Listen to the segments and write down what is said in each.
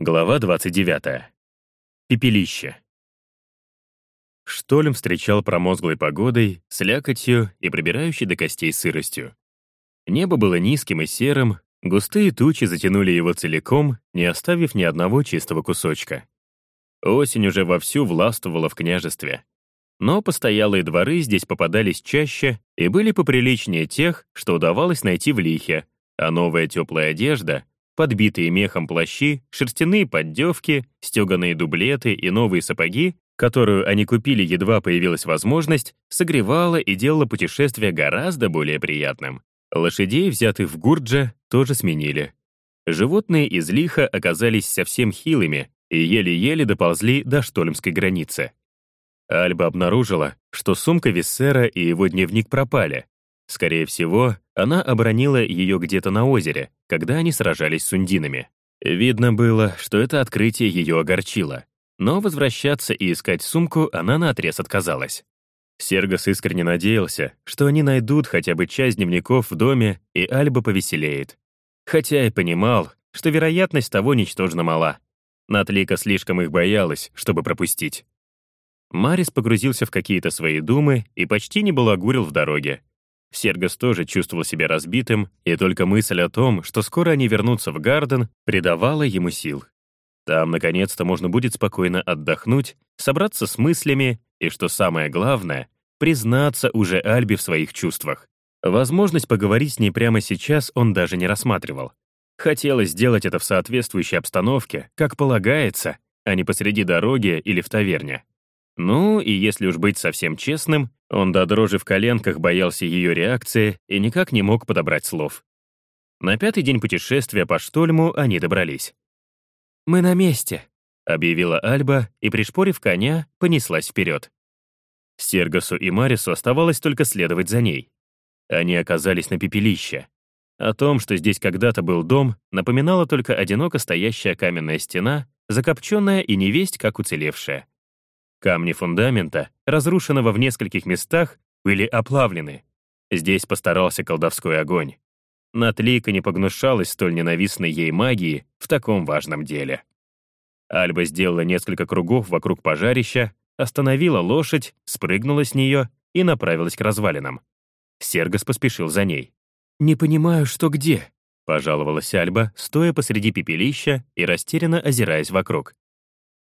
Глава 29. Пепелище. Штолем встречал промозглой погодой, слякотью и пробирающей до костей сыростью. Небо было низким и серым, густые тучи затянули его целиком, не оставив ни одного чистого кусочка. Осень уже вовсю властвовала в княжестве. Но постоялые дворы здесь попадались чаще и были поприличнее тех, что удавалось найти в лихе, а новая теплая одежда, подбитые мехом плащи, шерстяные поддевки, стеганые дублеты и новые сапоги, которую они купили, едва появилась возможность, согревала и делала путешествие гораздо более приятным. Лошадей, взятых в Гурджа, тоже сменили. Животные из лиха оказались совсем хилыми и еле-еле доползли до штольмской границы. Альба обнаружила, что сумка Виссера и его дневник пропали. Скорее всего, она оборонила ее где-то на озере, когда они сражались с сундинами. Видно было, что это открытие ее огорчило. Но возвращаться и искать сумку она наотрез отказалась. Сергос искренне надеялся, что они найдут хотя бы часть дневников в доме, и Альба повеселеет. Хотя и понимал, что вероятность того ничтожно мала. Натлика слишком их боялась, чтобы пропустить. Марис погрузился в какие-то свои думы и почти не балагурил в дороге. Сергос тоже чувствовал себя разбитым, и только мысль о том, что скоро они вернутся в Гарден, придавала ему сил. Там, наконец-то, можно будет спокойно отдохнуть, собраться с мыслями и, что самое главное, признаться уже Альбе в своих чувствах. Возможность поговорить с ней прямо сейчас он даже не рассматривал. Хотелось сделать это в соответствующей обстановке, как полагается, а не посреди дороги или в таверне. Ну, и если уж быть совсем честным, он до дрожи в коленках боялся ее реакции и никак не мог подобрать слов. На пятый день путешествия по Штольму они добрались. «Мы на месте», — объявила Альба и, пришпорив коня, понеслась вперед. Сергасу и Марису оставалось только следовать за ней. Они оказались на пепелище. О том, что здесь когда-то был дом, напоминала только одиноко стоящая каменная стена, закопченная и невесть как уцелевшая. Камни фундамента, разрушенного в нескольких местах, были оплавлены. Здесь постарался колдовской огонь. Натлика не погнушалась столь ненавистной ей магии в таком важном деле. Альба сделала несколько кругов вокруг пожарища, остановила лошадь, спрыгнула с нее и направилась к развалинам. Сергос поспешил за ней. «Не понимаю, что где», — пожаловалась Альба, стоя посреди пепелища и растерянно озираясь вокруг.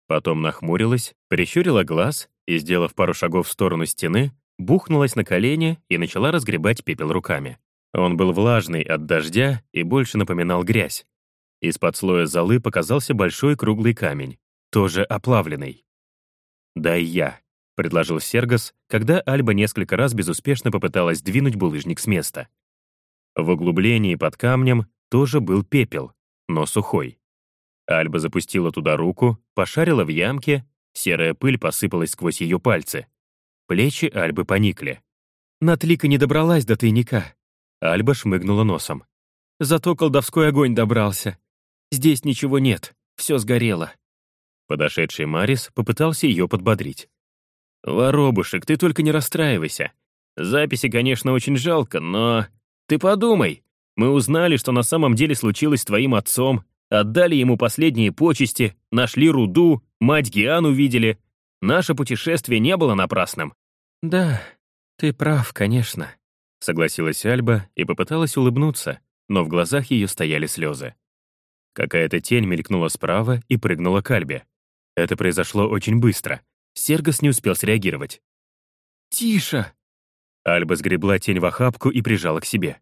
Потом нахмурилась, прищурила глаз и, сделав пару шагов в сторону стены, бухнулась на колени и начала разгребать пепел руками. Он был влажный от дождя и больше напоминал грязь. Из-под слоя золы показался большой круглый камень, тоже оплавленный. «Дай я», — предложил Сергос, когда Альба несколько раз безуспешно попыталась двинуть булыжник с места. В углублении под камнем тоже был пепел, но сухой. Альба запустила туда руку, пошарила в ямке, серая пыль посыпалась сквозь ее пальцы. Плечи Альбы поникли. Натлика не добралась до тайника. Альба шмыгнула носом. Зато колдовской огонь добрался. Здесь ничего нет, все сгорело. Подошедший Марис попытался ее подбодрить. «Воробушек, ты только не расстраивайся. Записи, конечно, очень жалко, но... Ты подумай, мы узнали, что на самом деле случилось с твоим отцом, Отдали ему последние почести, нашли руду, мать Гиану видели. Наше путешествие не было напрасным». «Да, ты прав, конечно», — согласилась Альба и попыталась улыбнуться, но в глазах ее стояли слезы. Какая-то тень мелькнула справа и прыгнула к Альбе. Это произошло очень быстро. Сергос не успел среагировать. «Тише!» Альба сгребла тень в охапку и прижала к себе.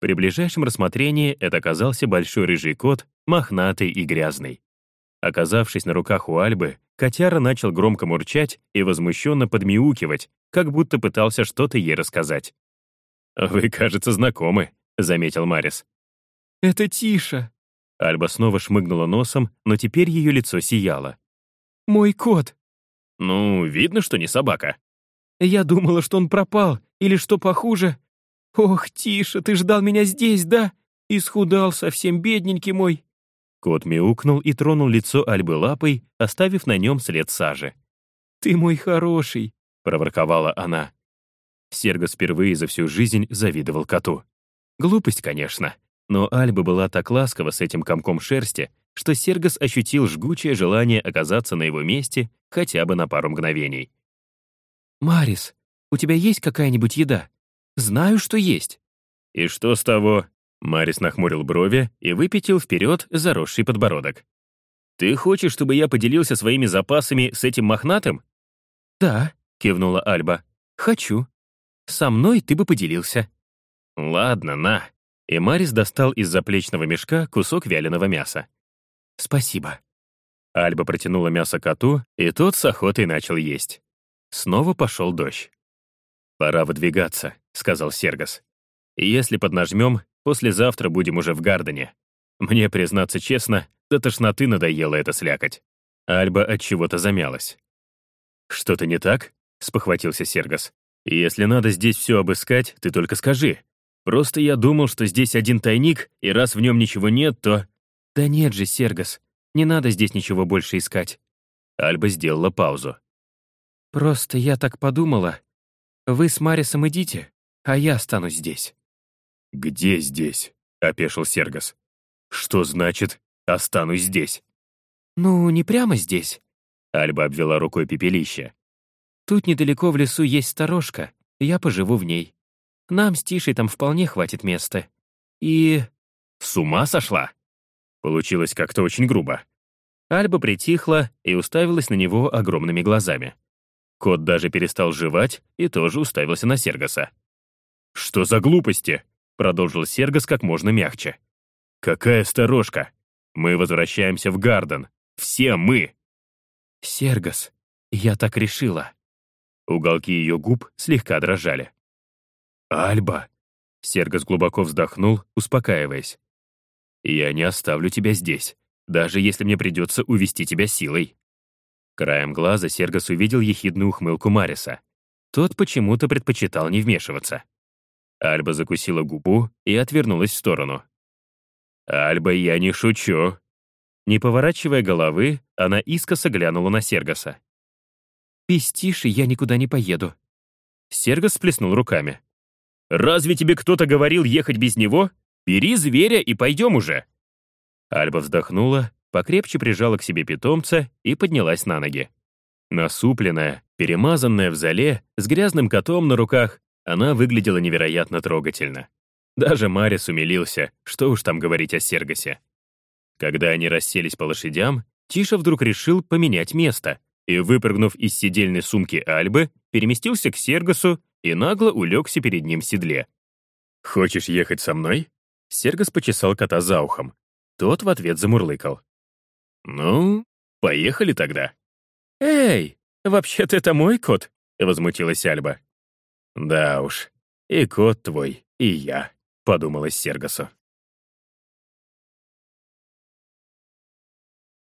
При ближайшем рассмотрении это оказался большой рыжий кот, мохнатый и грязный. Оказавшись на руках у Альбы, котяра начал громко мурчать и возмущенно подмяукивать, как будто пытался что-то ей рассказать. «Вы, кажется, знакомы», — заметил Марис. «Это Тиша». Альба снова шмыгнула носом, но теперь ее лицо сияло. «Мой кот». «Ну, видно, что не собака». «Я думала, что он пропал, или что похуже, «Ох, Тиша, ты ждал меня здесь, да? Исхудал совсем, бедненький мой!» Кот мяукнул и тронул лицо Альбы лапой, оставив на нем след сажи. «Ты мой хороший!» — проворковала она. Сергос впервые за всю жизнь завидовал коту. Глупость, конечно, но Альба была так ласкова с этим комком шерсти, что Сергос ощутил жгучее желание оказаться на его месте хотя бы на пару мгновений. «Марис, у тебя есть какая-нибудь еда? Знаю, что есть». «И что с того?» Марис нахмурил брови и выпятил вперед заросший подбородок. «Ты хочешь, чтобы я поделился своими запасами с этим мохнатым?» «Да», — кивнула Альба. «Хочу. Со мной ты бы поделился». «Ладно, на». И Марис достал из заплечного мешка кусок вяленого мяса. «Спасибо». Альба протянула мясо коту, и тот с охотой начал есть. Снова пошел дождь. «Пора выдвигаться», — сказал Сергас. «Если поднажмем, послезавтра будем уже в Гардене. Мне, признаться честно, до тошноты надоело это слякоть». Альба от чего-то замялась. «Что-то не так?» — спохватился Сергас. «Если надо здесь все обыскать, ты только скажи. Просто я думал, что здесь один тайник, и раз в нем ничего нет, то...» «Да нет же, Сергас, не надо здесь ничего больше искать». Альба сделала паузу. «Просто я так подумала. Вы с Марисом идите, а я останусь здесь». «Где здесь?» — опешил Сергас. «Что значит «останусь здесь»?» «Ну, не прямо здесь». Альба обвела рукой пепелище. «Тут недалеко в лесу есть сторожка, я поживу в ней. Нам с Тишей там вполне хватит места. И...» «С ума сошла?» Получилось как-то очень грубо. Альба притихла и уставилась на него огромными глазами. Кот даже перестал жевать и тоже уставился на Сергаса. «Что за глупости?» — продолжил Сергас как можно мягче. «Какая сторожка? Мы возвращаемся в Гарден. Все мы!» «Сергас, я так решила». Уголки ее губ слегка дрожали. «Альба!» Сергас глубоко вздохнул, успокаиваясь. «Я не оставлю тебя здесь, даже если мне придется увести тебя силой». Краем глаза Сергас увидел ехидную ухмылку Мариса. Тот почему-то предпочитал не вмешиваться. Альба закусила губу и отвернулась в сторону. «Альба, я не шучу». Не поворачивая головы, она искоса глянула на Сергаса. «Без Тиши я никуда не поеду». Сергас сплеснул руками. «Разве тебе кто-то говорил ехать без него? Бери зверя и пойдем уже». Альба вздохнула покрепче прижала к себе питомца и поднялась на ноги. Насупленная, перемазанная в зале, с грязным котом на руках, она выглядела невероятно трогательно. Даже Марис умилился, что уж там говорить о Сергасе. Когда они расселись по лошадям, Тиша вдруг решил поменять место и, выпрыгнув из сидельной сумки Альбы, переместился к Сергасу и нагло улегся перед ним в седле. «Хочешь ехать со мной?» Сергас почесал кота за ухом. Тот в ответ замурлыкал. «Ну, поехали тогда». «Эй, вообще-то это мой кот», — возмутилась Альба. «Да уж, и кот твой, и я», — подумалось Сергасу.